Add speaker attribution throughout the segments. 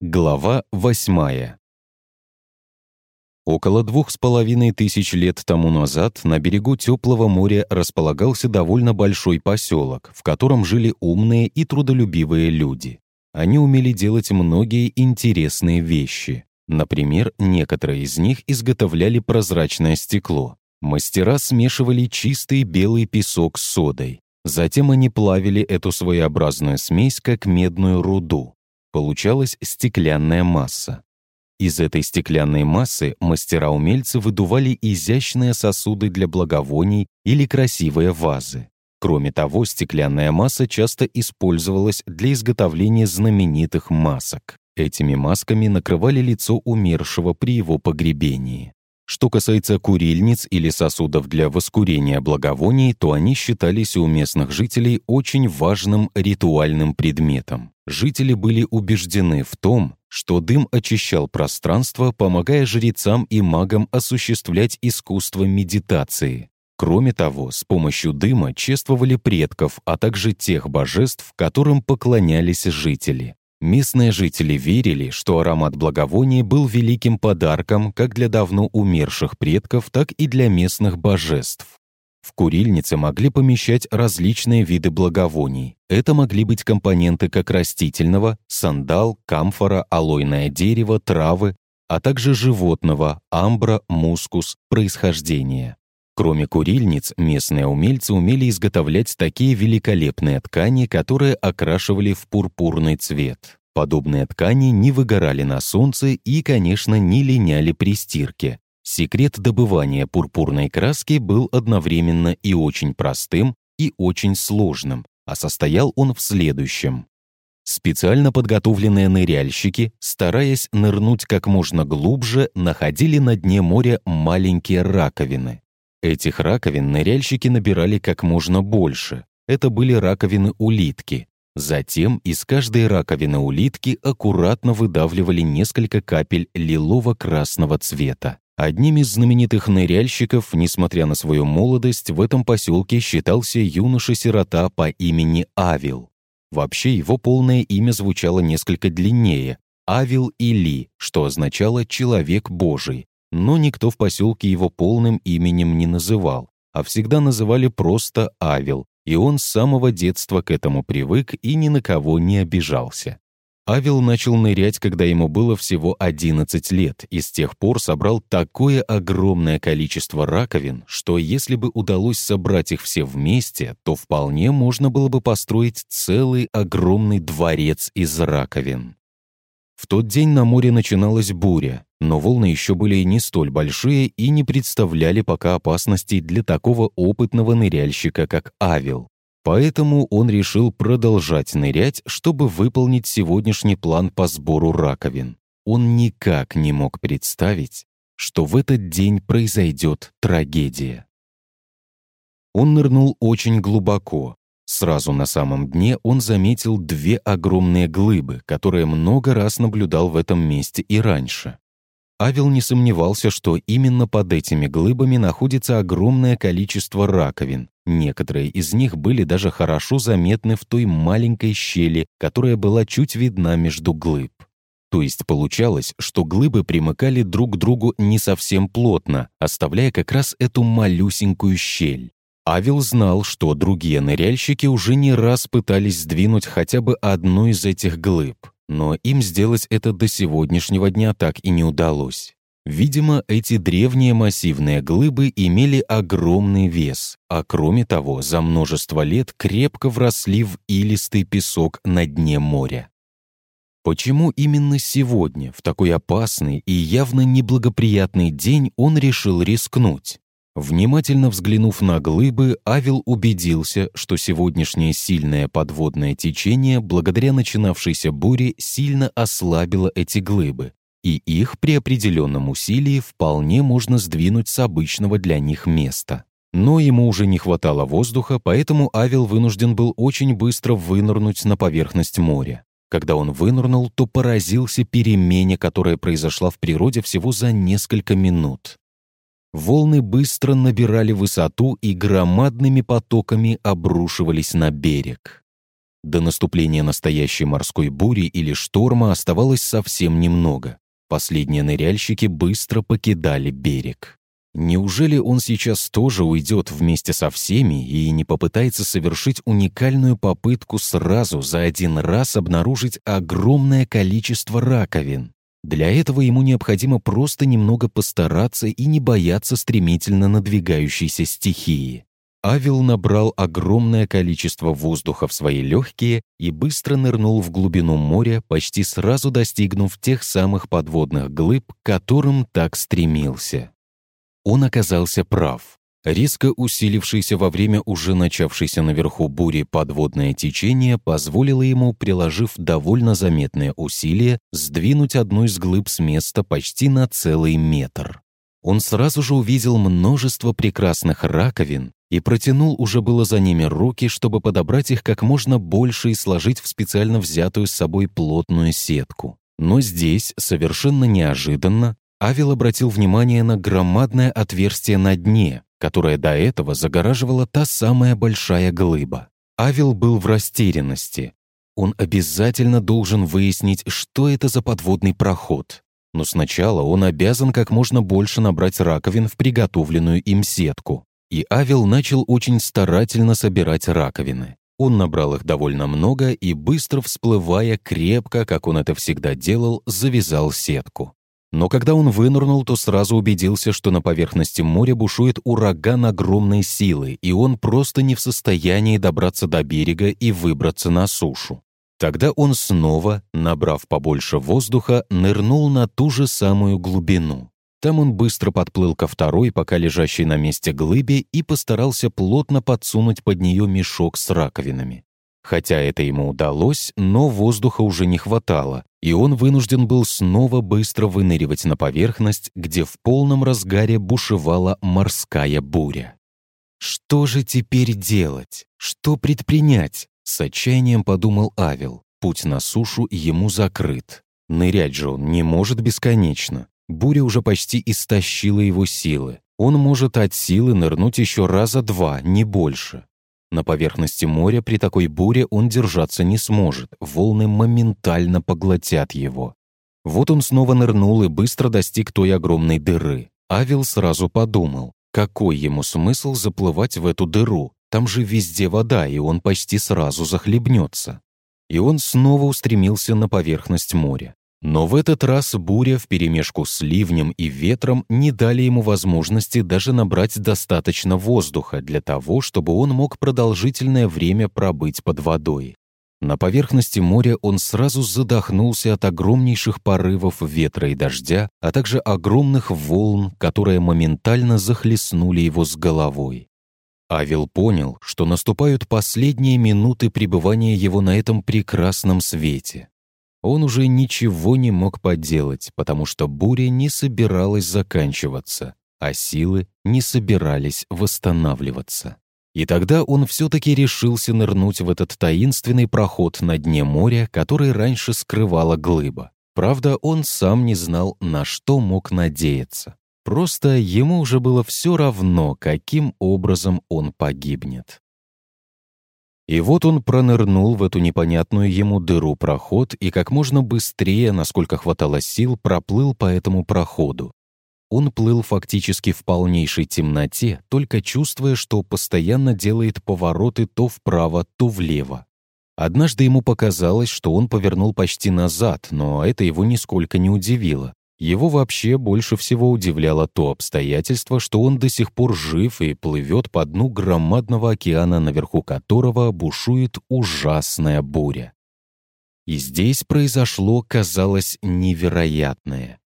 Speaker 1: Глава восьмая. Около двух с половиной тысяч лет тому назад на берегу теплого моря располагался довольно большой поселок, в котором жили умные и трудолюбивые люди. Они умели делать многие интересные вещи. Например, некоторые из них изготовляли прозрачное стекло. Мастера смешивали чистый белый песок с содой. Затем они плавили эту своеобразную смесь как медную руду получалась стеклянная масса. Из этой стеклянной массы мастера-умельцы выдували изящные сосуды для благовоний или красивые вазы. Кроме того, стеклянная масса часто использовалась для изготовления знаменитых масок. Этими масками накрывали лицо умершего при его погребении. Что касается курильниц или сосудов для воскурения благовоний, то они считались у местных жителей очень важным ритуальным предметом. Жители были убеждены в том, что дым очищал пространство, помогая жрецам и магам осуществлять искусство медитации. Кроме того, с помощью дыма чествовали предков, а также тех божеств, которым поклонялись жители. Местные жители верили, что аромат благовоний был великим подарком как для давно умерших предков, так и для местных божеств. В курильнице могли помещать различные виды благовоний. Это могли быть компоненты как растительного, сандал, камфора, алойное дерево, травы, а также животного, амбра, мускус, происхождения. Кроме курильниц, местные умельцы умели изготовлять такие великолепные ткани, которые окрашивали в пурпурный цвет. Подобные ткани не выгорали на солнце и, конечно, не линяли при стирке. Секрет добывания пурпурной краски был одновременно и очень простым, и очень сложным, а состоял он в следующем. Специально подготовленные ныряльщики, стараясь нырнуть как можно глубже, находили на дне моря маленькие раковины. Этих раковин ныряльщики набирали как можно больше. Это были раковины улитки. Затем из каждой раковины улитки аккуратно выдавливали несколько капель лилово-красного цвета. Одним из знаменитых ныряльщиков, несмотря на свою молодость, в этом поселке считался юноша-сирота по имени Авил. Вообще его полное имя звучало несколько длиннее – Авил Или, что означало «человек Божий», но никто в поселке его полным именем не называл, а всегда называли просто Авел, и он с самого детства к этому привык и ни на кого не обижался. Авел начал нырять, когда ему было всего 11 лет, и с тех пор собрал такое огромное количество раковин, что если бы удалось собрать их все вместе, то вполне можно было бы построить целый огромный дворец из раковин. В тот день на море начиналась буря, но волны еще были не столь большие и не представляли пока опасностей для такого опытного ныряльщика, как Авел. Поэтому он решил продолжать нырять, чтобы выполнить сегодняшний план по сбору раковин. Он никак не мог представить, что в этот день произойдет трагедия. Он нырнул очень глубоко, Сразу на самом дне он заметил две огромные глыбы, которые много раз наблюдал в этом месте и раньше. Авел не сомневался, что именно под этими глыбами находится огромное количество раковин. Некоторые из них были даже хорошо заметны в той маленькой щели, которая была чуть видна между глыб. То есть получалось, что глыбы примыкали друг к другу не совсем плотно, оставляя как раз эту малюсенькую щель. Авел знал, что другие ныряльщики уже не раз пытались сдвинуть хотя бы одну из этих глыб, но им сделать это до сегодняшнего дня так и не удалось. Видимо, эти древние массивные глыбы имели огромный вес, а кроме того, за множество лет крепко вросли в илистый песок на дне моря. Почему именно сегодня, в такой опасный и явно неблагоприятный день, он решил рискнуть? Внимательно взглянув на глыбы, Авел убедился, что сегодняшнее сильное подводное течение, благодаря начинавшейся буре, сильно ослабило эти глыбы, и их при определенном усилии вполне можно сдвинуть с обычного для них места. Но ему уже не хватало воздуха, поэтому Авел вынужден был очень быстро вынырнуть на поверхность моря. Когда он вынырнул, то поразился перемене, которая произошла в природе всего за несколько минут. Волны быстро набирали высоту и громадными потоками обрушивались на берег. До наступления настоящей морской бури или шторма оставалось совсем немного. Последние ныряльщики быстро покидали берег. Неужели он сейчас тоже уйдет вместе со всеми и не попытается совершить уникальную попытку сразу за один раз обнаружить огромное количество раковин? Для этого ему необходимо просто немного постараться и не бояться стремительно надвигающейся стихии. Авел набрал огромное количество воздуха в свои легкие и быстро нырнул в глубину моря, почти сразу достигнув тех самых подводных глыб, к которым так стремился. Он оказался прав. Резко усилившееся во время уже начавшейся наверху бури подводное течение позволило ему, приложив довольно заметные усилия, сдвинуть одну из глыб с места почти на целый метр. Он сразу же увидел множество прекрасных раковин и протянул уже было за ними руки, чтобы подобрать их как можно больше и сложить в специально взятую с собой плотную сетку. Но здесь, совершенно неожиданно, Авел обратил внимание на громадное отверстие на дне, которое до этого загораживала та самая большая глыба. Авел был в растерянности. Он обязательно должен выяснить, что это за подводный проход. Но сначала он обязан как можно больше набрать раковин в приготовленную им сетку. И Авел начал очень старательно собирать раковины. Он набрал их довольно много и, быстро всплывая крепко, как он это всегда делал, завязал сетку. Но когда он вынырнул, то сразу убедился, что на поверхности моря бушует ураган огромной силы, и он просто не в состоянии добраться до берега и выбраться на сушу. Тогда он снова, набрав побольше воздуха, нырнул на ту же самую глубину. Там он быстро подплыл ко второй, пока лежащей на месте глыбе, и постарался плотно подсунуть под нее мешок с раковинами. Хотя это ему удалось, но воздуха уже не хватало, и он вынужден был снова быстро выныривать на поверхность, где в полном разгаре бушевала морская буря. «Что же теперь делать? Что предпринять?» С отчаянием подумал Авел. Путь на сушу ему закрыт. Нырять же он не может бесконечно. Буря уже почти истощила его силы. Он может от силы нырнуть еще раза два, не больше. На поверхности моря при такой буре он держаться не сможет, волны моментально поглотят его. Вот он снова нырнул и быстро достиг той огромной дыры. Авел сразу подумал, какой ему смысл заплывать в эту дыру? Там же везде вода, и он почти сразу захлебнется. И он снова устремился на поверхность моря. Но в этот раз буря вперемешку с ливнем и ветром не дали ему возможности даже набрать достаточно воздуха для того, чтобы он мог продолжительное время пробыть под водой. На поверхности моря он сразу задохнулся от огромнейших порывов ветра и дождя, а также огромных волн, которые моментально захлестнули его с головой. Авел понял, что наступают последние минуты пребывания его на этом прекрасном свете. Он уже ничего не мог поделать, потому что буря не собиралась заканчиваться, а силы не собирались восстанавливаться. И тогда он все-таки решился нырнуть в этот таинственный проход на дне моря, который раньше скрывала глыба. Правда, он сам не знал, на что мог надеяться. Просто ему уже было все равно, каким образом он погибнет. И вот он пронырнул в эту непонятную ему дыру проход и как можно быстрее, насколько хватало сил, проплыл по этому проходу. Он плыл фактически в полнейшей темноте, только чувствуя, что постоянно делает повороты то вправо, то влево. Однажды ему показалось, что он повернул почти назад, но это его нисколько не удивило. Его вообще больше всего удивляло то обстоятельство, что он до сих пор жив и плывет по дну громадного океана, наверху которого бушует ужасная буря. И здесь произошло, казалось, невероятное.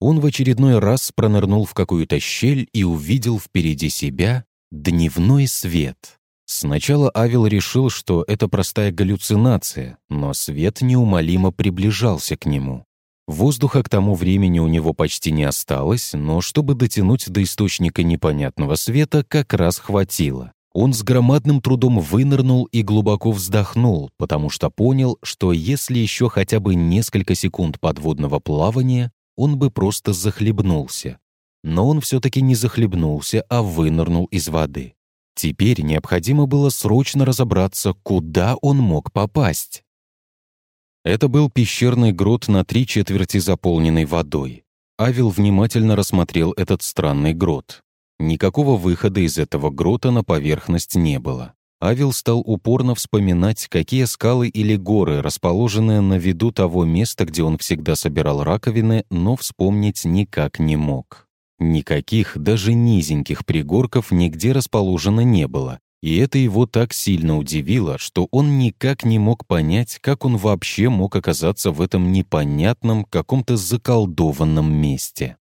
Speaker 1: Он в очередной раз пронырнул в какую-то щель и увидел впереди себя дневной свет. Сначала Авел решил, что это простая галлюцинация, но свет неумолимо приближался к нему. Воздуха к тому времени у него почти не осталось, но чтобы дотянуть до источника непонятного света, как раз хватило. Он с громадным трудом вынырнул и глубоко вздохнул, потому что понял, что если еще хотя бы несколько секунд подводного плавания, он бы просто захлебнулся. Но он все-таки не захлебнулся, а вынырнул из воды. Теперь необходимо было срочно разобраться, куда он мог попасть. Это был пещерный грот на три четверти заполненный водой. Авел внимательно рассмотрел этот странный грот. Никакого выхода из этого грота на поверхность не было. Авел стал упорно вспоминать, какие скалы или горы, расположенные на виду того места, где он всегда собирал раковины, но вспомнить никак не мог. Никаких, даже низеньких пригорков нигде расположено не было, и это его так сильно удивило, что он никак не мог понять, как он вообще мог оказаться в этом непонятном, каком-то заколдованном месте.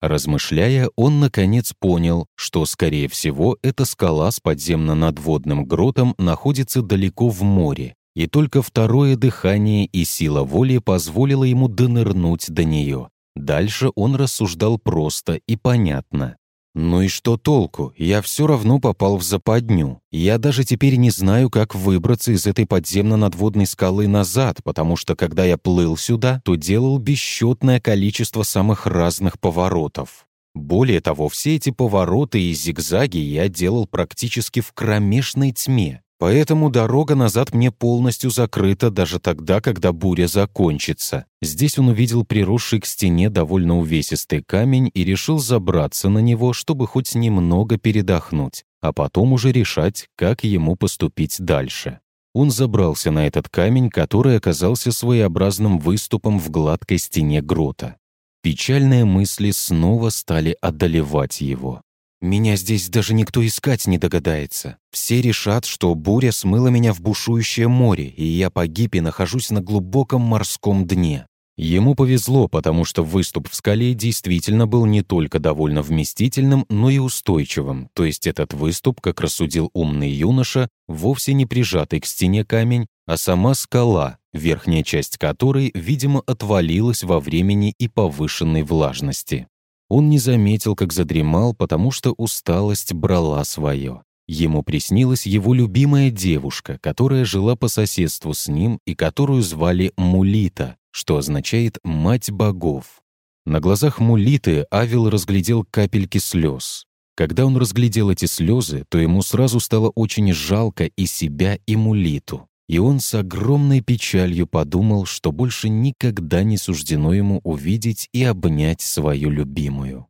Speaker 1: Размышляя, он наконец понял, что, скорее всего, эта скала с подземно-надводным гротом находится далеко в море, и только второе дыхание и сила воли позволило ему донырнуть до нее. Дальше он рассуждал просто и понятно. Ну и что толку? Я все равно попал в западню. Я даже теперь не знаю, как выбраться из этой подземно-надводной скалы назад, потому что когда я плыл сюда, то делал бесчетное количество самых разных поворотов. Более того, все эти повороты и зигзаги я делал практически в кромешной тьме. Поэтому дорога назад мне полностью закрыта даже тогда, когда буря закончится. Здесь он увидел приросший к стене довольно увесистый камень и решил забраться на него, чтобы хоть немного передохнуть, а потом уже решать, как ему поступить дальше. Он забрался на этот камень, который оказался своеобразным выступом в гладкой стене грота. Печальные мысли снова стали одолевать его. Меня здесь даже никто искать не догадается. Все решат, что буря смыла меня в бушующее море, и я погиб и нахожусь на глубоком морском дне. Ему повезло, потому что выступ в скале действительно был не только довольно вместительным, но и устойчивым, то есть этот выступ, как рассудил умный юноша, вовсе не прижатый к стене камень, а сама скала, верхняя часть которой, видимо, отвалилась во времени и повышенной влажности. Он не заметил, как задремал, потому что усталость брала свое. Ему приснилась его любимая девушка, которая жила по соседству с ним и которую звали Мулита, что означает «мать богов». На глазах Мулиты Авел разглядел капельки слез. Когда он разглядел эти слезы, то ему сразу стало очень жалко и себя, и Мулиту и он с огромной печалью подумал, что больше никогда не суждено ему увидеть и обнять свою любимую.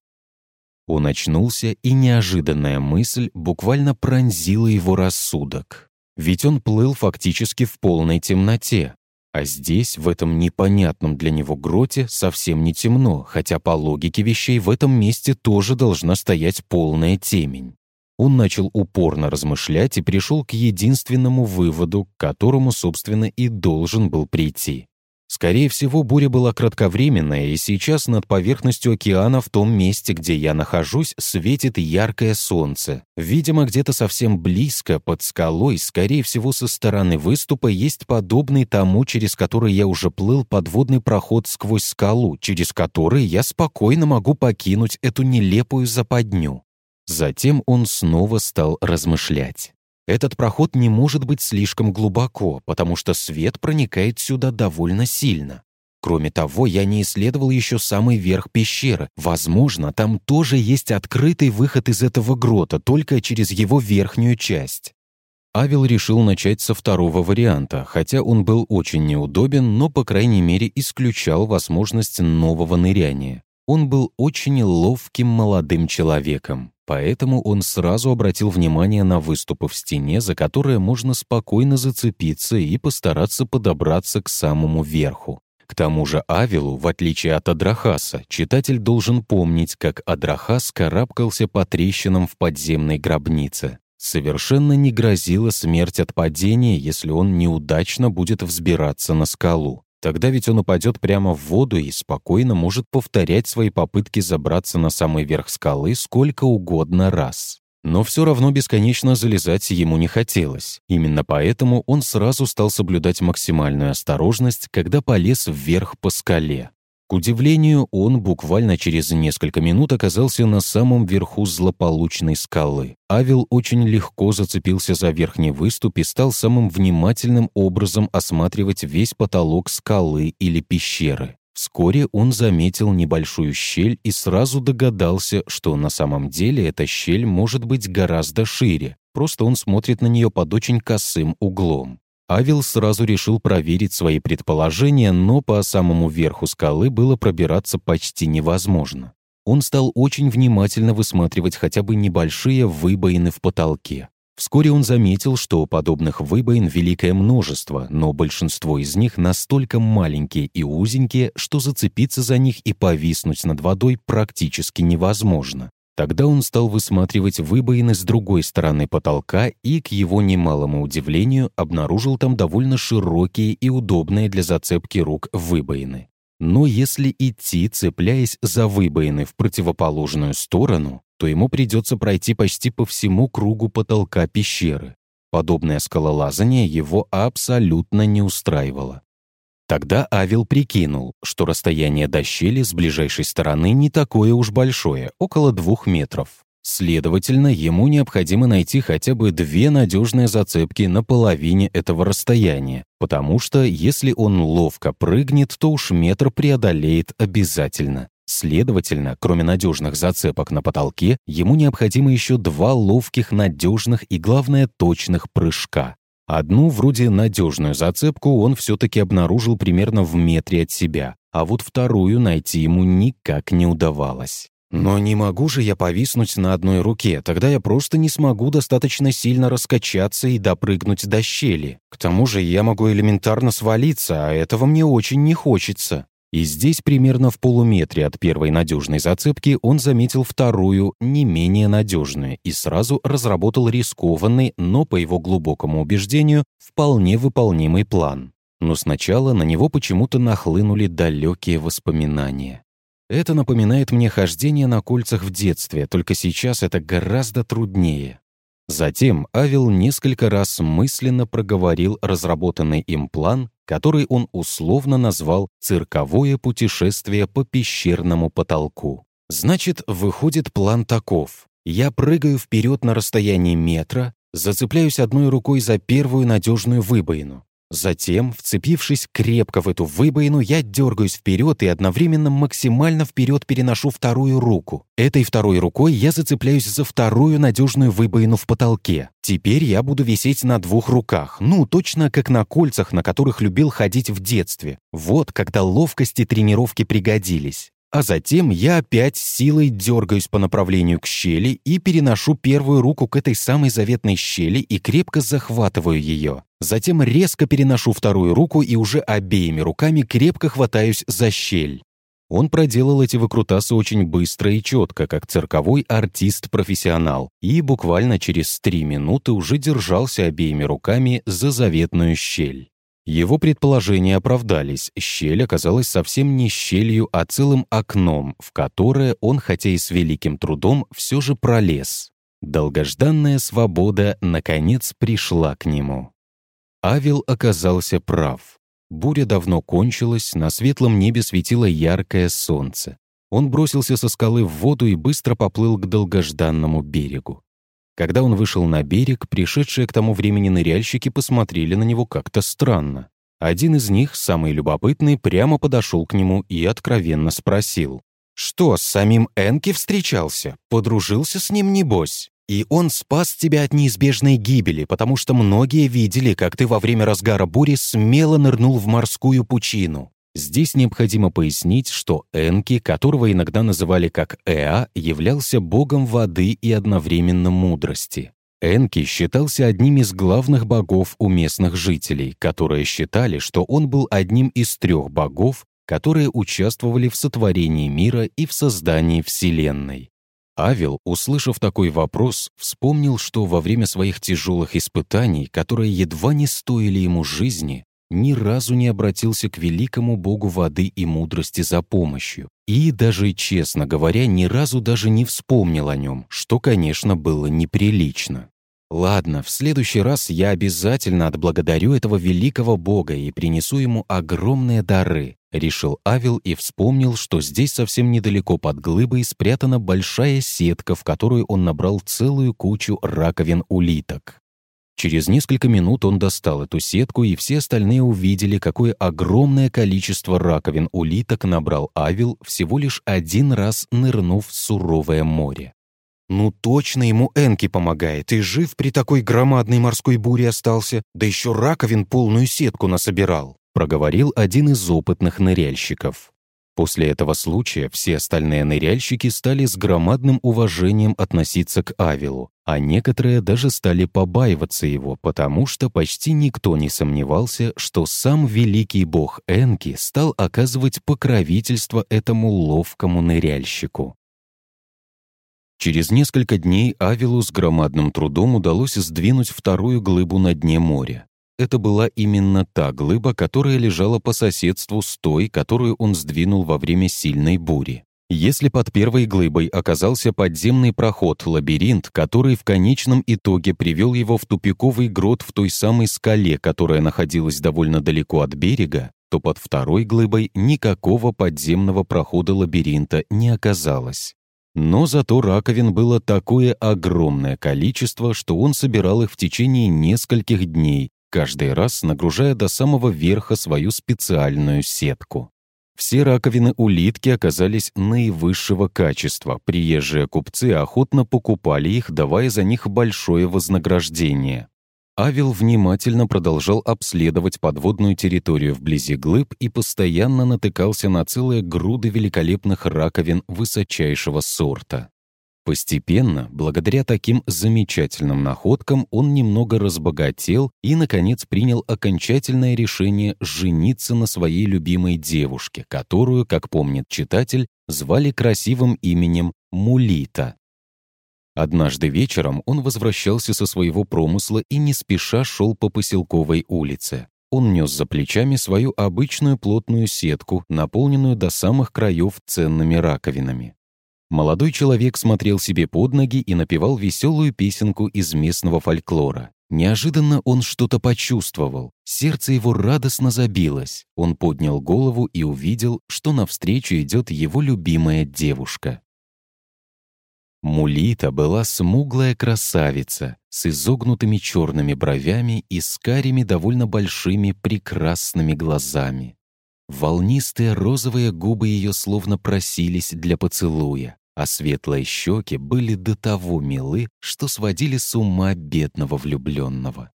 Speaker 1: Он очнулся, и неожиданная мысль буквально пронзила его рассудок. Ведь он плыл фактически в полной темноте, а здесь, в этом непонятном для него гроте, совсем не темно, хотя по логике вещей в этом месте тоже должна стоять полная темень. Он начал упорно размышлять и пришел к единственному выводу, к которому, собственно, и должен был прийти. Скорее всего, буря была кратковременная, и сейчас над поверхностью океана в том месте, где я нахожусь, светит яркое солнце. Видимо, где-то совсем близко, под скалой, скорее всего, со стороны выступа, есть подобный тому, через который я уже плыл подводный проход сквозь скалу, через который я спокойно могу покинуть эту нелепую западню. Затем он снова стал размышлять. Этот проход не может быть слишком глубоко, потому что свет проникает сюда довольно сильно. Кроме того, я не исследовал еще самый верх пещеры. Возможно, там тоже есть открытый выход из этого грота, только через его верхнюю часть. Авел решил начать со второго варианта, хотя он был очень неудобен, но, по крайней мере, исключал возможность нового ныряния. Он был очень ловким молодым человеком. Поэтому он сразу обратил внимание на выступы в стене, за которые можно спокойно зацепиться и постараться подобраться к самому верху. К тому же Авилу, в отличие от Адрахаса, читатель должен помнить, как Адрахас карабкался по трещинам в подземной гробнице. Совершенно не грозила смерть от падения, если он неудачно будет взбираться на скалу. Тогда ведь он упадет прямо в воду и спокойно может повторять свои попытки забраться на самый верх скалы сколько угодно раз. Но все равно бесконечно залезать ему не хотелось. Именно поэтому он сразу стал соблюдать максимальную осторожность, когда полез вверх по скале. К удивлению, он буквально через несколько минут оказался на самом верху злополучной скалы. Авел очень легко зацепился за верхний выступ и стал самым внимательным образом осматривать весь потолок скалы или пещеры. Вскоре он заметил небольшую щель и сразу догадался, что на самом деле эта щель может быть гораздо шире. просто он смотрит на нее под очень косым углом. Авел сразу решил проверить свои предположения, но по самому верху скалы было пробираться почти невозможно. Он стал очень внимательно высматривать хотя бы небольшие выбоины в потолке. Вскоре он заметил, что подобных выбоин великое множество, но большинство из них настолько маленькие и узенькие, что зацепиться за них и повиснуть над водой практически невозможно. Тогда он стал высматривать выбоины с другой стороны потолка и, к его немалому удивлению, обнаружил там довольно широкие и удобные для зацепки рук выбоины. Но если идти, цепляясь за выбоины в противоположную сторону, то ему придется пройти почти по всему кругу потолка пещеры. Подобное скалолазание его абсолютно не устраивало. Тогда Авел прикинул, что расстояние до щели с ближайшей стороны не такое уж большое, около двух метров. Следовательно, ему необходимо найти хотя бы две надежные зацепки на половине этого расстояния, потому что если он ловко прыгнет, то уж метр преодолеет обязательно. Следовательно, кроме надежных зацепок на потолке, ему необходимо еще два ловких, надежных и, главное, точных прыжка. Одну, вроде надежную зацепку, он все-таки обнаружил примерно в метре от себя, а вот вторую найти ему никак не удавалось. Но не могу же я повиснуть на одной руке, тогда я просто не смогу достаточно сильно раскачаться и допрыгнуть до щели. К тому же я могу элементарно свалиться, а этого мне очень не хочется. И здесь, примерно в полуметре от первой надежной зацепки, он заметил вторую, не менее надежную, и сразу разработал рискованный, но, по его глубокому убеждению, вполне выполнимый план. Но сначала на него почему-то нахлынули далекие воспоминания. Это напоминает мне хождение на кольцах в детстве, только сейчас это гораздо труднее. Затем Авел несколько раз мысленно проговорил разработанный им план, который он условно назвал «цирковое путешествие по пещерному потолку». Значит, выходит план таков. Я прыгаю вперед на расстоянии метра, зацепляюсь одной рукой за первую надежную выбоину. Затем, вцепившись крепко в эту выбоину, я дергаюсь вперед и одновременно максимально вперед переношу вторую руку. Этой второй рукой я зацепляюсь за вторую надежную выбоину в потолке. Теперь я буду висеть на двух руках, ну, точно как на кольцах, на которых любил ходить в детстве. Вот когда ловкости тренировки пригодились. А затем я опять силой дергаюсь по направлению к щели и переношу первую руку к этой самой заветной щели и крепко захватываю ее. Затем резко переношу вторую руку и уже обеими руками крепко хватаюсь за щель. Он проделал эти выкрутасы очень быстро и четко, как цирковой артист-профессионал, и буквально через три минуты уже держался обеими руками за заветную щель. Его предположения оправдались, щель оказалась совсем не щелью, а целым окном, в которое он, хотя и с великим трудом, все же пролез. Долгожданная свобода, наконец, пришла к нему. Авел оказался прав. Буря давно кончилась, на светлом небе светило яркое солнце. Он бросился со скалы в воду и быстро поплыл к долгожданному берегу. Когда он вышел на берег, пришедшие к тому времени ныряльщики посмотрели на него как-то странно. Один из них, самый любопытный, прямо подошел к нему и откровенно спросил. «Что, с самим Энки встречался? Подружился с ним, небось?» И он спас тебя от неизбежной гибели, потому что многие видели, как ты во время разгара бури смело нырнул в морскую пучину. Здесь необходимо пояснить, что Энки, которого иногда называли как Эа, являлся богом воды и одновременно мудрости. Энки считался одним из главных богов у местных жителей, которые считали, что он был одним из трех богов, которые участвовали в сотворении мира и в создании Вселенной. Авел, услышав такой вопрос, вспомнил, что во время своих тяжелых испытаний, которые едва не стоили ему жизни, ни разу не обратился к великому богу воды и мудрости за помощью. И даже, честно говоря, ни разу даже не вспомнил о нем, что, конечно, было неприлично. Ладно, в следующий раз я обязательно отблагодарю этого великого бога и принесу ему огромные дары, решил Авел и вспомнил, что здесь совсем недалеко под глыбой спрятана большая сетка, в которую он набрал целую кучу раковин улиток. Через несколько минут он достал эту сетку, и все остальные увидели, какое огромное количество раковин улиток набрал Авил, всего лишь один раз нырнув в суровое море.
Speaker 2: Ну точно ему Энки помогает, и жив при такой громадной морской буре остался, да еще раковин полную сетку насобирал»,
Speaker 1: проговорил один из опытных ныряльщиков. После этого случая все остальные ныряльщики стали с громадным уважением относиться к Авилу, а некоторые даже стали побаиваться его, потому что почти никто не сомневался, что сам великий бог Энки стал оказывать покровительство этому ловкому ныряльщику. Через несколько дней Авилу с громадным трудом удалось сдвинуть вторую глыбу на дне моря это была именно та глыба, которая лежала по соседству с той, которую он сдвинул во время сильной бури. Если под первой глыбой оказался подземный проход, лабиринт, который в конечном итоге привел его в тупиковый грот в той самой скале, которая находилась довольно далеко от берега, то под второй глыбой никакого подземного прохода лабиринта не оказалось. Но зато раковин было такое огромное количество, что он собирал их в течение нескольких дней, каждый раз нагружая до самого верха свою специальную сетку. Все раковины улитки оказались наивысшего качества. Приезжие купцы охотно покупали их, давая за них большое вознаграждение. Авел внимательно продолжал обследовать подводную территорию вблизи глыб и постоянно натыкался на целые груды великолепных раковин высочайшего сорта. Постепенно, благодаря таким замечательным находкам, он немного разбогател и, наконец, принял окончательное решение жениться на своей любимой девушке, которую, как помнит читатель, звали красивым именем Мулита. Однажды вечером он возвращался со своего промысла и не спеша шел по поселковой улице. Он нес за плечами свою обычную плотную сетку, наполненную до самых краев ценными раковинами. Молодой человек смотрел себе под ноги и напевал веселую песенку из местного фольклора. Неожиданно он что-то почувствовал. Сердце его радостно забилось. Он поднял голову и увидел, что навстречу идет его любимая девушка. Мулита была смуглая красавица с изогнутыми черными бровями и с карими довольно большими прекрасными глазами. Волнистые розовые губы ее словно просились для поцелуя а светлые щеки были до того милы, что сводили с ума бедного влюбленного.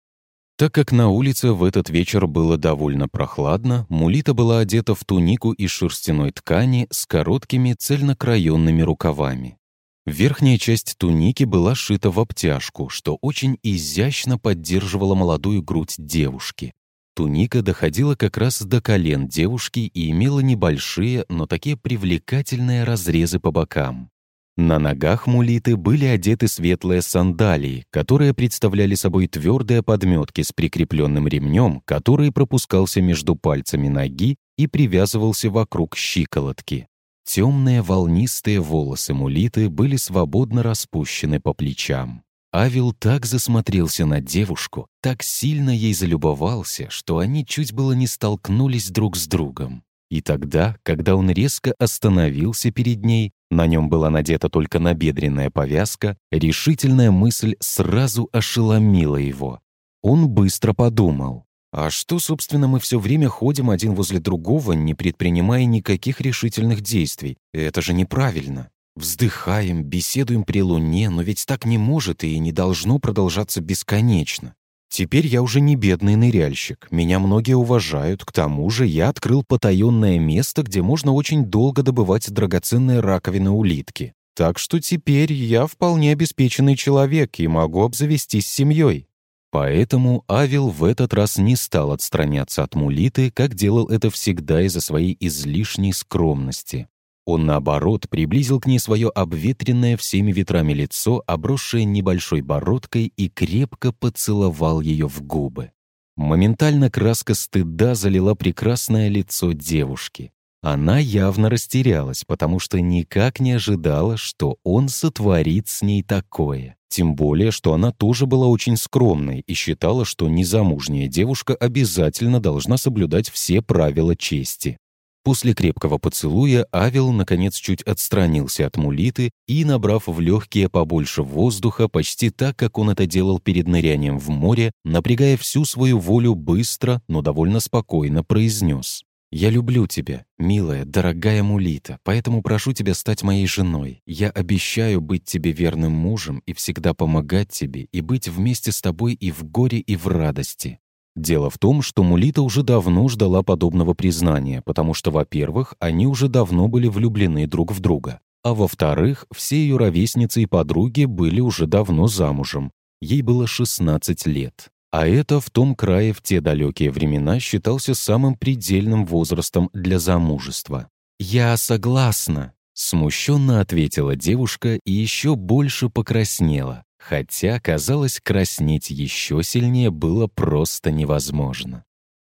Speaker 1: Так как на улице в этот вечер было довольно прохладно, Мулита была одета в тунику из шерстяной ткани с короткими цельнокраенными рукавами. Верхняя часть туники была шита в обтяжку, что очень изящно поддерживала молодую грудь девушки. Туника доходила как раз до колен девушки и имела небольшие, но такие привлекательные разрезы по бокам. На ногах мулиты были одеты светлые сандалии, которые представляли собой твердые подметки с прикрепленным ремнем, который пропускался между пальцами ноги и привязывался вокруг щиколотки. Темные волнистые волосы мулиты были свободно распущены по плечам. Авил так засмотрелся на девушку, так сильно ей залюбовался, что они чуть было не столкнулись друг с другом. И тогда, когда он резко остановился перед ней, на нем была надета только набедренная повязка, решительная мысль сразу ошеломила его. Он быстро подумал, а что, собственно, мы все время ходим один возле другого, не предпринимая никаких решительных действий? Это же неправильно. Вздыхаем, беседуем при луне, но ведь так не может и не должно продолжаться бесконечно. Теперь я уже не бедный ныряльщик, меня многие уважают, к тому же я открыл потаенное место, где можно очень долго добывать драгоценные раковины улитки. Так что теперь я вполне обеспеченный человек и могу обзавестись семьей. Поэтому Авел в этот раз не стал отстраняться от Мулиты, как делал это всегда из-за своей излишней скромности. Он, наоборот, приблизил к ней свое обветренное всеми ветрами лицо, обросшее небольшой бородкой, и крепко поцеловал ее в губы. Моментально краска стыда залила прекрасное лицо девушки. Она явно растерялась, потому что никак не ожидала, что он сотворит с ней такое. Тем более, что она тоже была очень скромной и считала, что незамужняя девушка обязательно должна соблюдать все правила чести. После крепкого поцелуя Авел, наконец, чуть отстранился от мулиты и, набрав в легкие побольше воздуха, почти так, как он это делал перед нырянием в море, напрягая всю свою волю быстро, но довольно спокойно произнес. «Я люблю тебя, милая, дорогая Мулита, поэтому прошу тебя стать моей женой. Я обещаю быть тебе верным мужем и всегда помогать тебе и быть вместе с тобой и в горе, и в радости». Дело в том, что Мулита уже давно ждала подобного признания, потому что, во-первых, они уже давно были влюблены друг в друга, а во-вторых, все ее ровесницы и подруги были уже давно замужем. Ей было 16 лет. А это в том крае в те далекие времена считался самым предельным возрастом для замужества. «Я согласна», — смущенно ответила девушка и еще больше покраснела, хотя, казалось, краснеть еще сильнее было просто невозможно.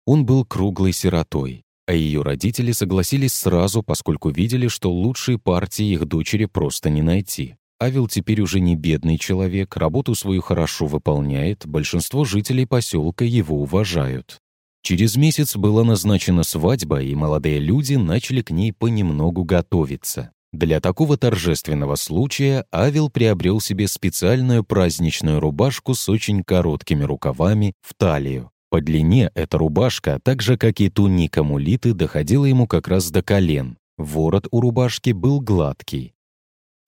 Speaker 1: Он был круглой сиротой, а ее родители согласились сразу, поскольку видели, что лучшей партии их дочери просто не найти. Авел теперь уже не бедный человек, работу свою хорошо выполняет, большинство жителей поселка его уважают. Через месяц была назначена свадьба, и молодые люди начали к ней понемногу готовиться. Для такого торжественного случая Авел приобрел себе специальную праздничную рубашку с очень короткими рукавами в талию. По длине эта рубашка, так же как и туника мулиты, доходила ему как раз до колен. Ворот у рубашки был гладкий,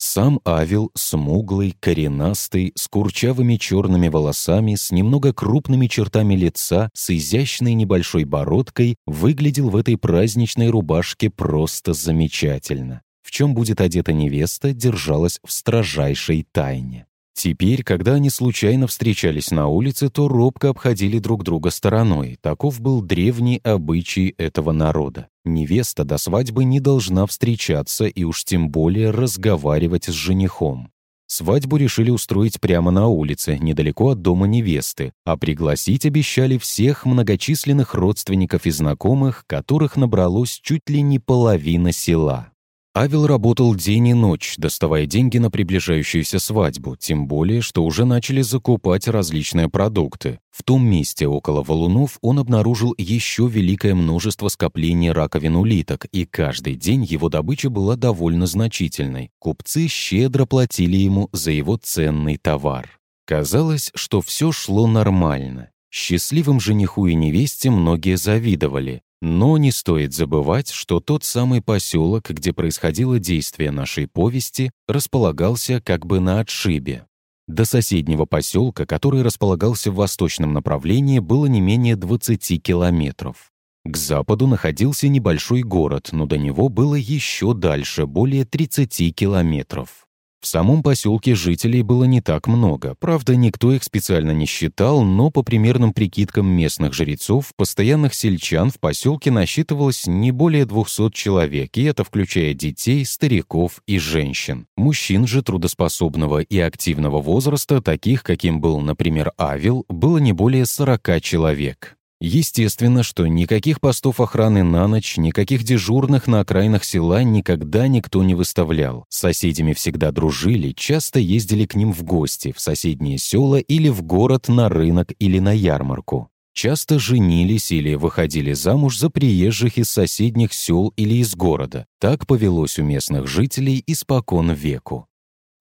Speaker 1: сам Авел, смуглый, коренастый, с курчавыми черными волосами, с немного крупными чертами лица, с изящной небольшой бородкой, выглядел в этой праздничной рубашке просто замечательно. Чем будет одета невеста, держалась в строжайшей тайне. Теперь, когда они случайно встречались на улице, то робко обходили друг друга стороной. Таков был древний обычай этого народа. Невеста до свадьбы не должна встречаться и уж тем более разговаривать с женихом. Свадьбу решили устроить прямо на улице, недалеко от дома невесты, а пригласить обещали всех многочисленных родственников и знакомых, которых набралось чуть ли не половина села. Авел работал день и ночь, доставая деньги на приближающуюся свадьбу, тем более, что уже начали закупать различные продукты. В том месте около валунов он обнаружил еще великое множество скоплений раковин улиток, и каждый день его добыча была довольно значительной. Купцы щедро платили ему за его ценный товар. Казалось, что все шло нормально. Счастливым жениху и невесте многие завидовали, но не стоит забывать, что тот самый поселок, где происходило действие нашей повести, располагался как бы на отшибе. До соседнего поселка, который располагался в восточном направлении, было не менее 20 километров. К западу находился небольшой город, но до него было еще дальше, более 30 километров. В самом поселке жителей было не так много. Правда, никто их специально не считал, но по примерным прикидкам местных жрецов, постоянных сельчан в поселке насчитывалось не более 200 человек, и это включая детей, стариков и женщин. Мужчин же трудоспособного и активного возраста, таких, каким был, например, Авил, было не более 40 человек. Естественно, что никаких постов охраны на ночь, никаких дежурных на окраинах села никогда никто не выставлял. С соседями всегда дружили, часто ездили к ним в гости, в соседние села или в город на рынок или на ярмарку. Часто женились или выходили замуж за приезжих из соседних сел или из города. Так повелось у местных жителей испокон веку.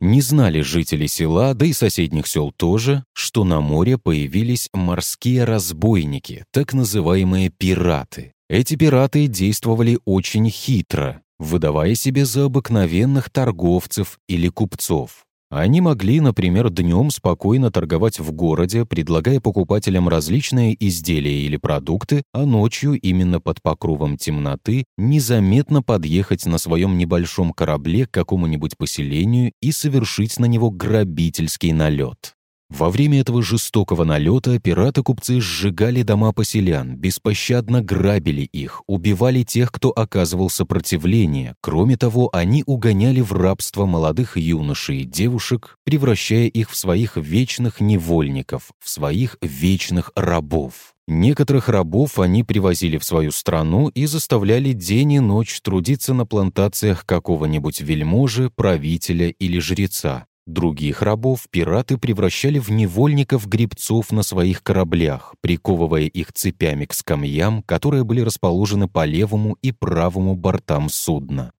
Speaker 1: Не знали жители села, да и соседних сел тоже, что на море появились морские разбойники, так называемые пираты. Эти пираты действовали очень хитро, выдавая себе за обыкновенных торговцев или купцов. Они могли, например, днем спокойно торговать в городе, предлагая покупателям различные изделия или продукты, а ночью, именно под покровом темноты, незаметно подъехать на своем небольшом корабле к какому-нибудь поселению и совершить на него грабительский налет. Во время этого жестокого налета пираты-купцы сжигали дома поселян, беспощадно грабили их, убивали тех, кто оказывал сопротивление. Кроме того, они угоняли в рабство молодых юношей и девушек, превращая их в своих вечных невольников, в своих вечных рабов. Некоторых рабов они привозили в свою страну и заставляли день и ночь трудиться на плантациях какого-нибудь вельможи, правителя или жреца. Других рабов пираты превращали в невольников-гребцов на своих кораблях, приковывая их цепями к скамьям, которые были расположены по левому и правому бортам судна.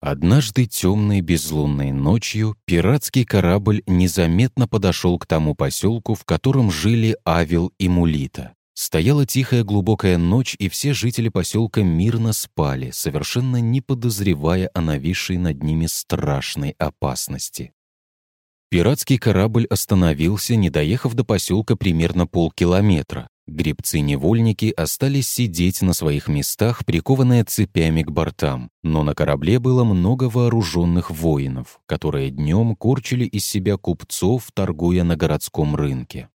Speaker 1: Однажды темной безлунной ночью пиратский корабль незаметно подошел к тому поселку, в котором жили Авел и Мулита. Стояла тихая глубокая ночь, и все жители поселка мирно спали, совершенно не подозревая о нависшей над ними страшной опасности. Пиратский корабль остановился, не доехав до поселка примерно полкилометра. Гребцы-невольники остались сидеть на своих местах, прикованные цепями к бортам, но на корабле было много вооруженных воинов, которые днем корчили из себя купцов, торгуя на городском рынке.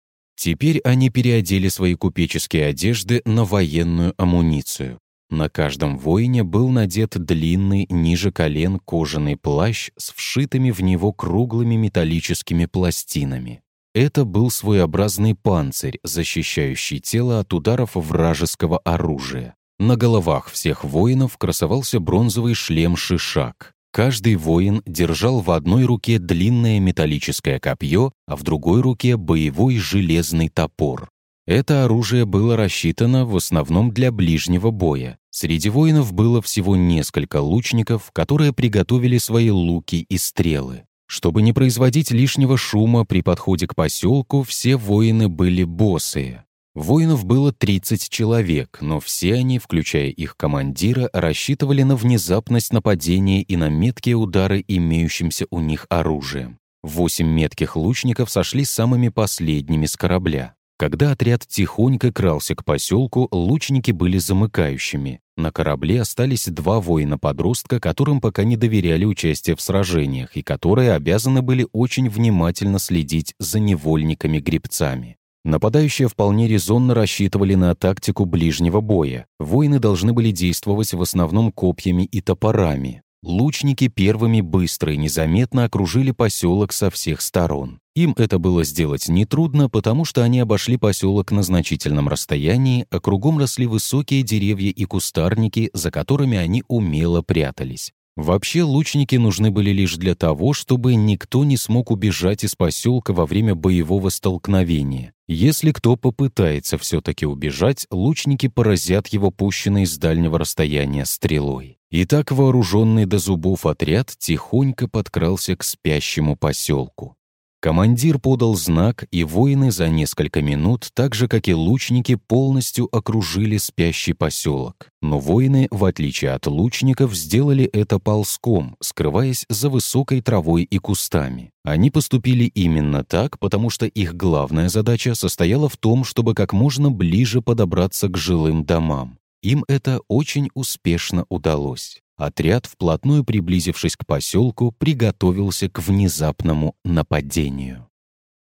Speaker 1: Теперь они переодели свои купеческие одежды на военную амуницию. На каждом воине был надет длинный, ниже колен кожаный плащ с вшитыми в него круглыми металлическими пластинами. Это был своеобразный панцирь, защищающий тело от ударов вражеского оружия. На головах всех воинов красовался бронзовый шлем-шишак. Каждый воин держал в одной руке длинное металлическое копье, а в другой руке боевой железный топор. Это оружие было рассчитано в основном для ближнего боя. Среди воинов было всего несколько лучников, которые приготовили свои луки и стрелы. Чтобы не производить лишнего шума при подходе к поселку, все воины были босые. Воинов было 30 человек, но все они, включая их командира, рассчитывали на внезапность нападения и на меткие удары имеющимся у них оружием. Восемь метких лучников сошли самыми последними с корабля. Когда отряд тихонько крался к поселку, лучники были замыкающими. На корабле остались два воина-подростка, которым пока не доверяли участие в сражениях и которые обязаны были очень внимательно следить за невольниками-гребцами. Нападающие вполне резонно рассчитывали на тактику ближнего боя. Воины должны были действовать в основном копьями и топорами. Лучники первыми быстро и незаметно окружили поселок со всех сторон. Им это было сделать нетрудно, потому что они обошли поселок на значительном расстоянии, а кругом росли высокие деревья и кустарники, за которыми они умело прятались. Вообще, лучники нужны были лишь для того, чтобы никто не смог убежать из поселка во время боевого столкновения. Если кто попытается все-таки убежать, лучники поразят его пущенной с дальнего расстояния стрелой. И так вооруженный до зубов отряд тихонько подкрался к спящему поселку. Командир подал знак, и воины за несколько минут, так же, как и лучники, полностью окружили спящий поселок. Но воины, в отличие от лучников, сделали это ползком, скрываясь за высокой травой и кустами. Они поступили именно так, потому что их главная задача состояла в том, чтобы как можно ближе подобраться к жилым домам. Им это очень успешно удалось. Отряд, вплотную приблизившись к поселку, приготовился к внезапному нападению.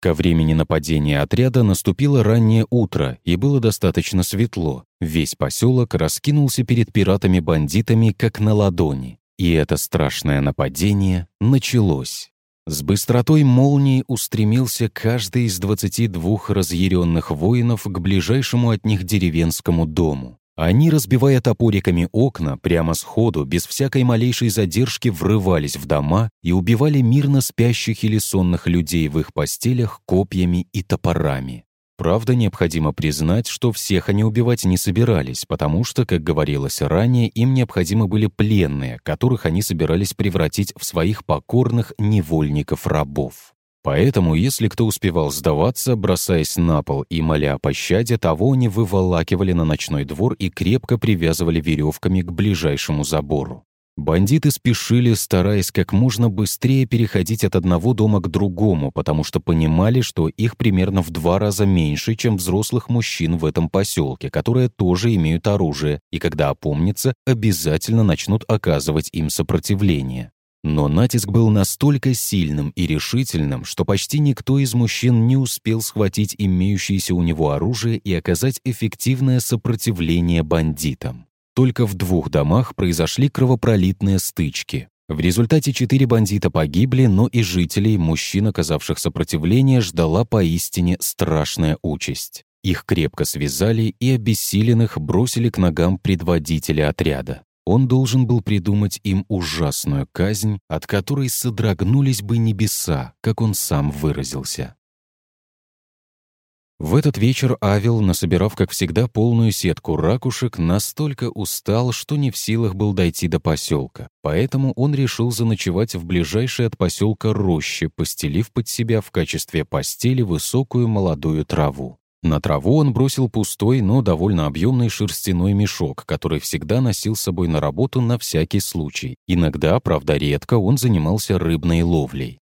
Speaker 1: Ко времени нападения отряда наступило раннее утро, и было достаточно светло. Весь поселок раскинулся перед пиратами-бандитами, как на ладони. И это страшное нападение началось. С быстротой молнии устремился каждый из 22 разъяренных воинов к ближайшему от них деревенскому дому. Они, разбивая топориками окна, прямо сходу, без всякой малейшей задержки врывались в дома и убивали мирно спящих или сонных людей в их постелях копьями и топорами. Правда, необходимо признать, что всех они убивать не собирались, потому что, как говорилось ранее, им необходимы были пленные, которых они собирались превратить в своих покорных невольников-рабов. Поэтому, если кто успевал сдаваться, бросаясь на пол и моля о пощаде, того они выволакивали на ночной двор и крепко привязывали веревками к ближайшему забору. Бандиты спешили, стараясь как можно быстрее переходить от одного дома к другому, потому что понимали, что их примерно в два раза меньше, чем взрослых мужчин в этом поселке, которые тоже имеют оружие, и когда опомнятся, обязательно начнут оказывать им сопротивление. Но натиск был настолько сильным и решительным, что почти никто из мужчин не успел схватить имеющееся у него оружие и оказать эффективное сопротивление бандитам. Только в двух домах произошли кровопролитные стычки. В результате четыре бандита погибли, но и жителей, мужчин, оказавших сопротивление, ждала поистине страшная участь. Их крепко связали и обессиленных бросили к ногам предводителя отряда. Он должен был придумать им ужасную казнь, от которой содрогнулись бы небеса, как он сам выразился. В этот вечер Авел, насобирав, как всегда, полную сетку ракушек, настолько устал, что не в силах был дойти до поселка. Поэтому он решил заночевать в ближайшей от поселка роще, постелив под себя в качестве постели высокую молодую траву. На траву он бросил пустой, но довольно объемный шерстяной мешок, который всегда носил с собой на работу на всякий случай. Иногда, правда редко, он занимался рыбной ловлей.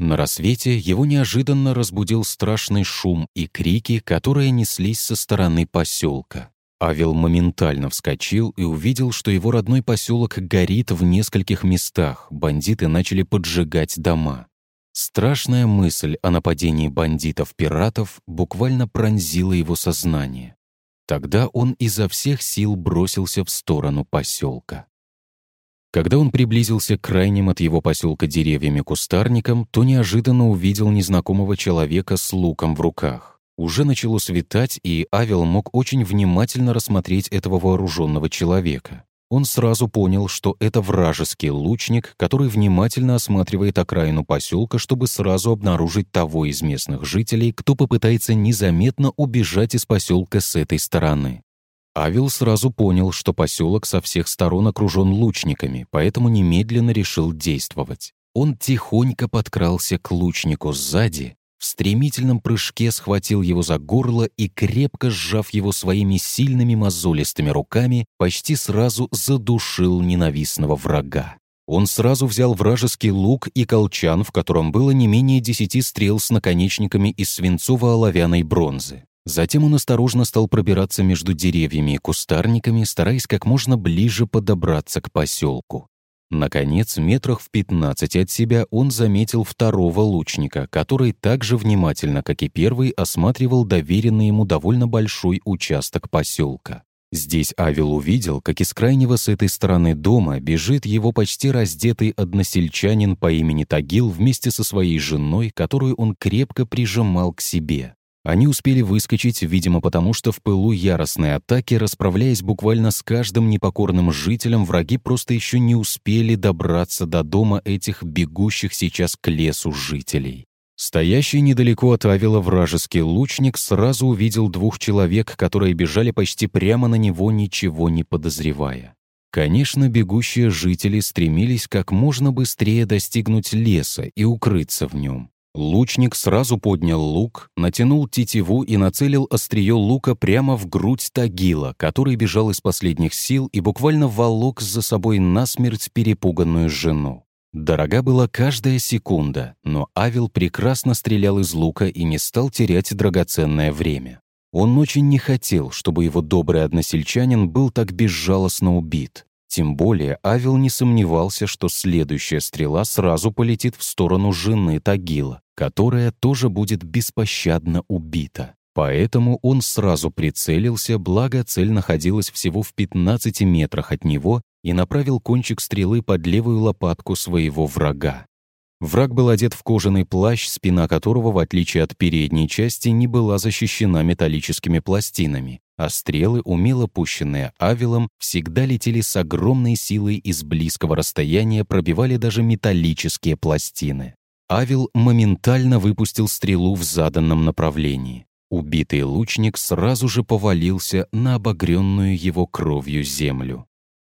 Speaker 1: На рассвете его неожиданно разбудил страшный шум и крики, которые неслись со стороны поселка. Авел моментально вскочил и увидел, что его родной поселок горит в нескольких местах, бандиты начали поджигать дома. Страшная мысль о нападении бандитов-пиратов буквально пронзила его сознание. Тогда он изо всех сил бросился в сторону поселка. Когда он приблизился к крайним от его поселка деревьями кустарникам, то неожиданно увидел незнакомого человека с луком в руках. Уже начало светать, и Авел мог очень внимательно рассмотреть этого вооруженного человека. Он сразу понял, что это вражеский лучник, который внимательно осматривает окраину поселка, чтобы сразу обнаружить того из местных жителей, кто попытается незаметно убежать из поселка с этой стороны. Авел сразу понял, что поселок со всех сторон окружен лучниками, поэтому немедленно решил действовать. Он тихонько подкрался к лучнику сзади, в стремительном прыжке схватил его за горло и, крепко сжав его своими сильными мозолистыми руками, почти сразу задушил ненавистного врага. Он сразу взял вражеский лук и колчан, в котором было не менее десяти стрел с наконечниками из свинцово-оловянной бронзы. Затем он осторожно стал пробираться между деревьями и кустарниками, стараясь как можно ближе подобраться к поселку. Наконец, метрах в 15 от себя он заметил второго лучника, который так же внимательно, как и первый, осматривал доверенный ему довольно большой участок поселка. Здесь Авел увидел, как из крайнего с этой стороны дома бежит его почти раздетый односельчанин по имени Тагил вместе со своей женой, которую он крепко прижимал к себе. Они успели выскочить, видимо, потому что в пылу яростной атаки, расправляясь буквально с каждым непокорным жителем, враги просто еще не успели добраться до дома этих бегущих сейчас к лесу жителей. Стоящий недалеко от Авила вражеский лучник сразу увидел двух человек, которые бежали почти прямо на него, ничего не подозревая. Конечно, бегущие жители стремились как можно быстрее достигнуть леса и укрыться в нем. Лучник сразу поднял лук, натянул тетиву и нацелил острие лука прямо в грудь Тагила, который бежал из последних сил и буквально волок за собой насмерть перепуганную жену. Дорога была каждая секунда, но Авел прекрасно стрелял из лука и не стал терять драгоценное время. Он очень не хотел, чтобы его добрый односельчанин был так безжалостно убит. Тем более Авел не сомневался, что следующая стрела сразу полетит в сторону жены Тагила, которая тоже будет беспощадно убита. Поэтому он сразу прицелился, благо цель находилась всего в 15 метрах от него и направил кончик стрелы под левую лопатку своего врага. Враг был одет в кожаный плащ, спина которого, в отличие от передней части, не была защищена металлическими пластинами, а стрелы, умело пущенные Авелом, всегда летели с огромной силой из близкого расстояния, пробивали даже металлические пластины. Авел моментально выпустил стрелу в заданном направлении. Убитый лучник сразу же повалился на обогренную его кровью землю.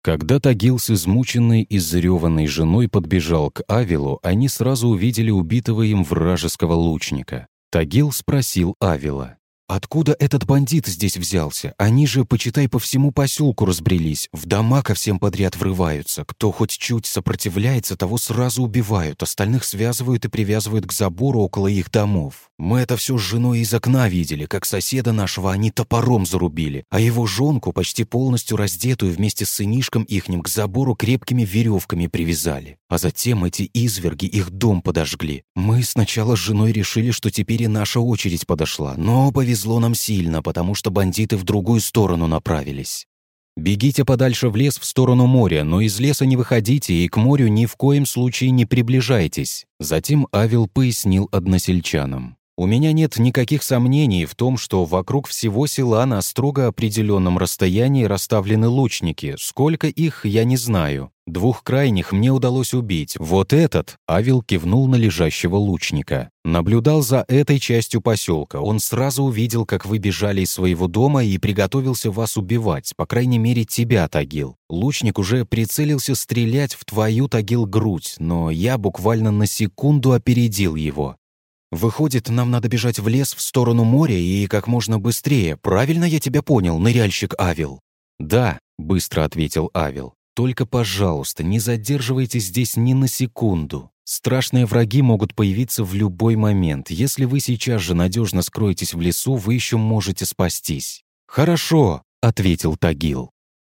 Speaker 1: Когда Тагил с измученной и зареванной женой подбежал к Авилу, они сразу увидели убитого им вражеского лучника. Тагил спросил Авила. Откуда этот бандит здесь взялся? Они же, почитай, по всему поселку разбрелись, в дома ко всем подряд врываются. Кто хоть чуть сопротивляется, того сразу убивают, остальных связывают и привязывают к забору около их домов. Мы это все с женой из окна видели, как соседа нашего они топором зарубили, а его жонку, почти полностью раздетую вместе с сынишком ихним, к забору крепкими веревками привязали. А затем эти изверги их дом подожгли. Мы сначала с женой решили, что теперь и наша очередь подошла, но повезло нам сильно, потому что бандиты в другую сторону направились. Бегите подальше в лес в сторону моря, но из леса не выходите и к морю ни в коем случае не приближайтесь. Затем Авел пояснил односельчанам. У меня нет никаких сомнений в том, что вокруг всего села на строго определенном расстоянии расставлены лучники. Сколько их, я не знаю. Двух крайних мне удалось убить. Вот этот, Авел кивнул на лежащего лучника. Наблюдал за этой частью поселка. Он сразу увидел, как вы бежали из своего дома и приготовился вас убивать. По крайней мере, тебя, Тагил. Лучник уже прицелился стрелять в твою, Тагил, грудь, но я буквально на секунду опередил его.
Speaker 2: Выходит, нам надо бежать в лес в сторону моря и как можно быстрее. Правильно я тебя понял, ныряльщик Авил?»
Speaker 1: «Да», — быстро ответил Авил. «Только, пожалуйста, не задерживайтесь здесь ни на секунду. Страшные враги могут появиться в любой момент. Если вы сейчас же надежно скроетесь в лесу, вы еще можете спастись».
Speaker 2: «Хорошо», — ответил Тагил.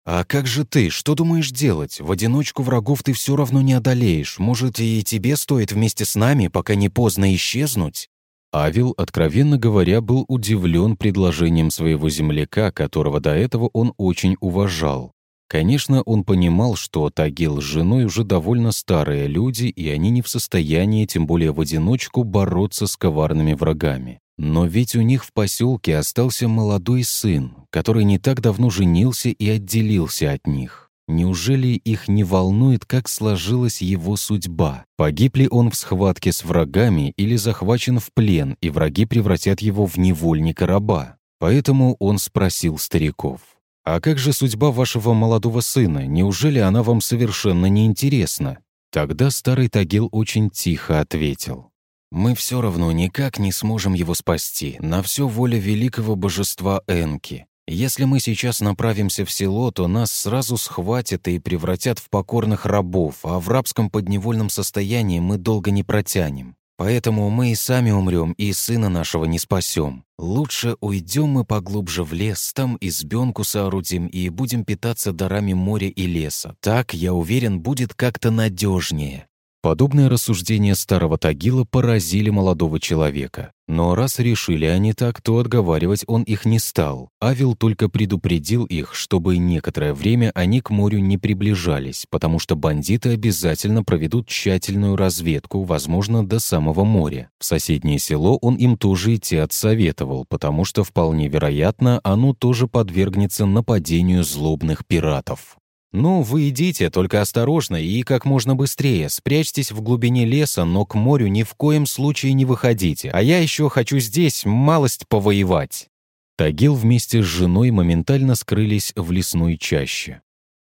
Speaker 2: «А как же ты? Что думаешь делать? В одиночку врагов ты все равно не одолеешь. Может, и тебе стоит вместе с нами, пока не поздно исчезнуть?»
Speaker 1: Авил, откровенно говоря, был удивлен предложением своего земляка, которого до этого он очень уважал. Конечно, он понимал, что Тагил с женой уже довольно старые люди, и они не в состоянии, тем более в одиночку, бороться с коварными врагами. Но ведь у них в поселке остался молодой сын, который не так давно женился и отделился от них. Неужели их не волнует, как сложилась его судьба? Погиб ли он в схватке с врагами или захвачен в плен, и враги превратят его в невольника-раба? Поэтому он спросил стариков. «А как же судьба вашего молодого сына? Неужели она вам совершенно неинтересна?» Тогда старый Тагил очень тихо ответил. Мы все равно никак не сможем его спасти. На все воля великого божества Энки. Если мы сейчас направимся в село, то нас сразу схватят и превратят в покорных рабов, а в рабском подневольном состоянии мы долго не протянем. Поэтому мы и сами умрем, и сына нашего не спасем. Лучше уйдем мы поглубже в лес, там избенку соорудим и будем питаться дарами моря и леса. Так, я уверен, будет как-то надежнее. Подобные рассуждения старого Тагила поразили молодого человека. Но раз решили они так, то отговаривать он их не стал. Авил только предупредил их, чтобы некоторое время они к морю не приближались, потому что бандиты обязательно проведут тщательную разведку, возможно, до самого моря. В соседнее село он им тоже идти отсоветовал, потому что вполне вероятно, оно тоже подвергнется нападению злобных пиратов. «Ну, вы идите, только осторожно и как можно быстрее. Спрячьтесь в глубине леса, но к морю ни в коем случае не выходите. А я еще хочу здесь малость повоевать». Тагил вместе с женой моментально скрылись в лесной чаще.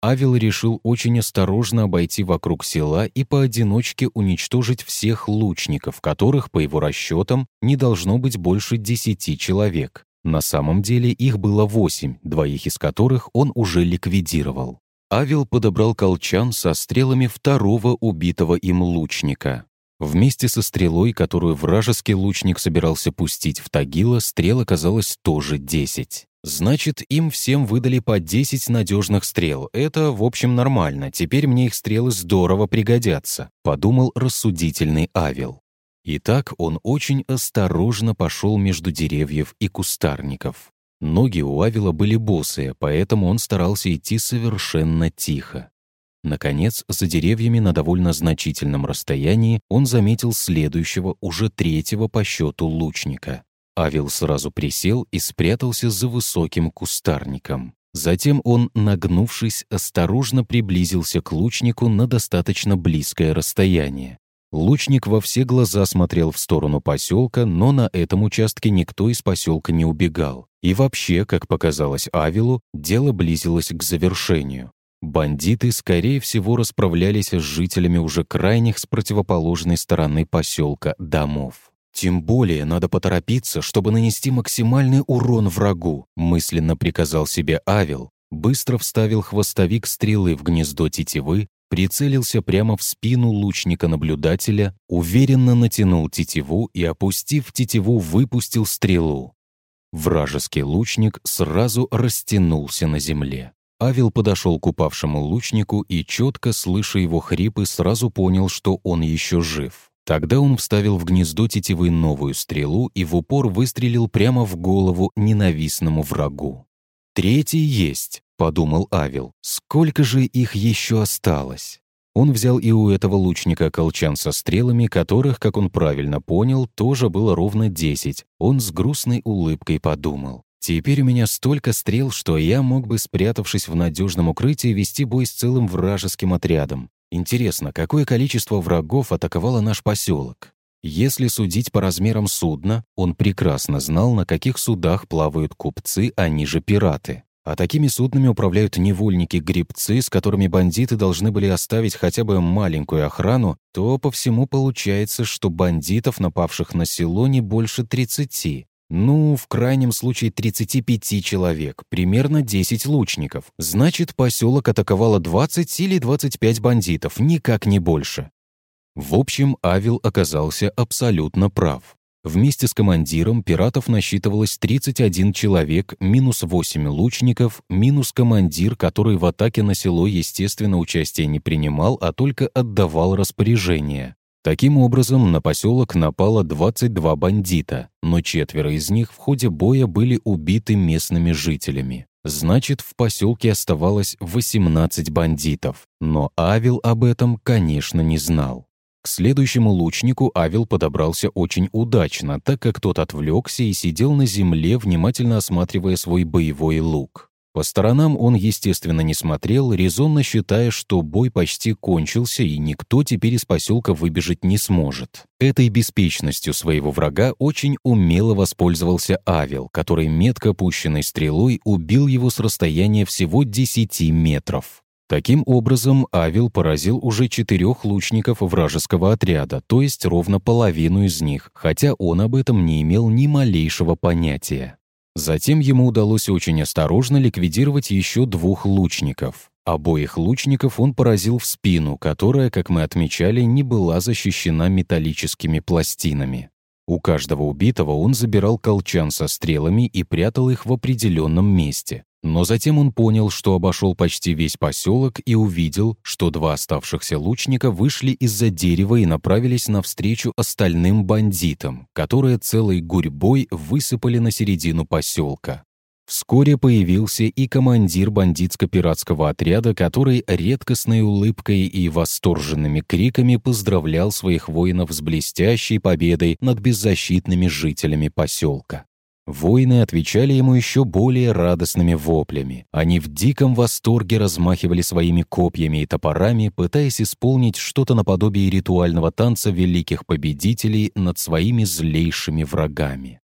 Speaker 1: Авел решил очень осторожно обойти вокруг села и поодиночке уничтожить всех лучников, которых, по его расчетам, не должно быть больше десяти человек. На самом деле их было восемь, двоих из которых он уже ликвидировал. Авел подобрал колчан со стрелами второго убитого им лучника. Вместе со стрелой, которую вражеский лучник собирался пустить в Тагила, стрел оказалось тоже 10. Значит, им всем выдали по 10 надежных стрел. Это, в общем, нормально. Теперь мне их стрелы здорово пригодятся, подумал рассудительный Авел. Итак, он очень осторожно пошел между деревьев и кустарников. Ноги у Авила были босые, поэтому он старался идти совершенно тихо. Наконец, за деревьями на довольно значительном расстоянии он заметил следующего, уже третьего по счету лучника. Авил сразу присел и спрятался за высоким кустарником. Затем он, нагнувшись, осторожно приблизился к лучнику на достаточно близкое расстояние. Лучник во все глаза смотрел в сторону поселка, но на этом участке никто из поселка не убегал. И вообще, как показалось Авилу, дело близилось к завершению. Бандиты, скорее всего, расправлялись с жителями уже крайних с противоположной стороны поселка домов. «Тем более надо поторопиться, чтобы нанести максимальный урон врагу», мысленно приказал себе Авил, быстро вставил хвостовик стрелы в гнездо тетивы прицелился прямо в спину лучника-наблюдателя, уверенно натянул тетиву и, опустив тетиву, выпустил стрелу. Вражеский лучник сразу растянулся на земле. Авел подошел к упавшему лучнику и, четко слыша его хрипы, сразу понял, что он еще жив. Тогда он вставил в гнездо тетивы новую стрелу и в упор выстрелил прямо в голову ненавистному врагу. Третий есть подумал Авил. Сколько же их еще осталось? Он взял и у этого лучника колчан со стрелами, которых, как он правильно понял, тоже было ровно десять. Он с грустной улыбкой подумал. «Теперь у меня столько стрел, что я мог бы, спрятавшись в надежном укрытии, вести бой с целым вражеским отрядом. Интересно, какое количество врагов атаковало наш поселок? Если судить по размерам судна, он прекрасно знал, на каких судах плавают купцы, а ниже пираты. А такими суднами управляют невольники-гребцы, с которыми бандиты должны были оставить хотя бы маленькую охрану, то по всему получается, что бандитов, напавших на село, не больше 30. Ну, в крайнем случае 35 человек, примерно 10 лучников. Значит, поселок атаковало 20 или 25 бандитов, никак не больше. В общем, Авил оказался абсолютно прав. Вместе с командиром пиратов насчитывалось 31 человек, минус 8 лучников, минус командир, который в атаке на село, естественно, участия не принимал, а только отдавал распоряжение. Таким образом, на поселок напало 22 бандита, но четверо из них в ходе боя были убиты местными жителями. Значит, в поселке оставалось 18 бандитов, но Авил об этом, конечно, не знал. К следующему лучнику Авел подобрался очень удачно, так как тот отвлекся и сидел на земле, внимательно осматривая свой боевой лук. По сторонам он, естественно, не смотрел, резонно считая, что бой почти кончился и никто теперь из поселка выбежать не сможет. Этой беспечностью своего врага очень умело воспользовался Авел, который метко пущенной стрелой убил его с расстояния всего 10 метров. Таким образом, Авил поразил уже четырех лучников вражеского отряда, то есть ровно половину из них, хотя он об этом не имел ни малейшего понятия. Затем ему удалось очень осторожно ликвидировать еще двух лучников. Обоих лучников он поразил в спину, которая, как мы отмечали, не была защищена металлическими пластинами. У каждого убитого он забирал колчан со стрелами и прятал их в определенном месте. Но затем он понял, что обошел почти весь поселок и увидел, что два оставшихся лучника вышли из-за дерева и направились навстречу остальным бандитам, которые целой гурьбой высыпали на середину поселка. Вскоре появился и командир бандитско-пиратского отряда, который редкостной улыбкой и восторженными криками поздравлял своих воинов с блестящей победой над беззащитными жителями поселка. Воины отвечали ему еще более радостными воплями. Они в диком восторге размахивали своими копьями и топорами, пытаясь исполнить что-то наподобие ритуального танца великих победителей над своими злейшими врагами.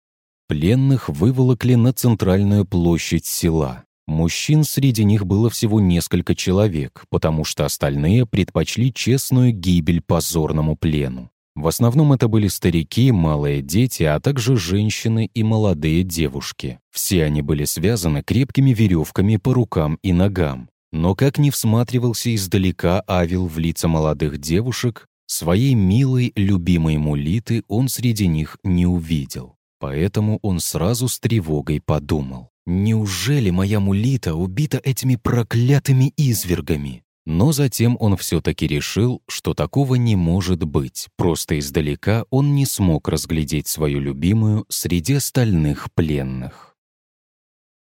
Speaker 1: Пленных выволокли на центральную площадь села. Мужчин среди них было всего несколько человек, потому что остальные предпочли честную гибель позорному плену. В основном это были старики, малые дети, а также женщины и молодые девушки. Все они были связаны крепкими веревками по рукам и ногам. Но как ни всматривался издалека Авил в лица молодых девушек, своей милой, любимой Мулиты он среди них не увидел. Поэтому он сразу с тревогой подумал. «Неужели моя Мулита убита этими проклятыми извергами?» Но затем он все-таки решил, что такого не может быть. Просто издалека он не смог разглядеть свою любимую среди остальных пленных.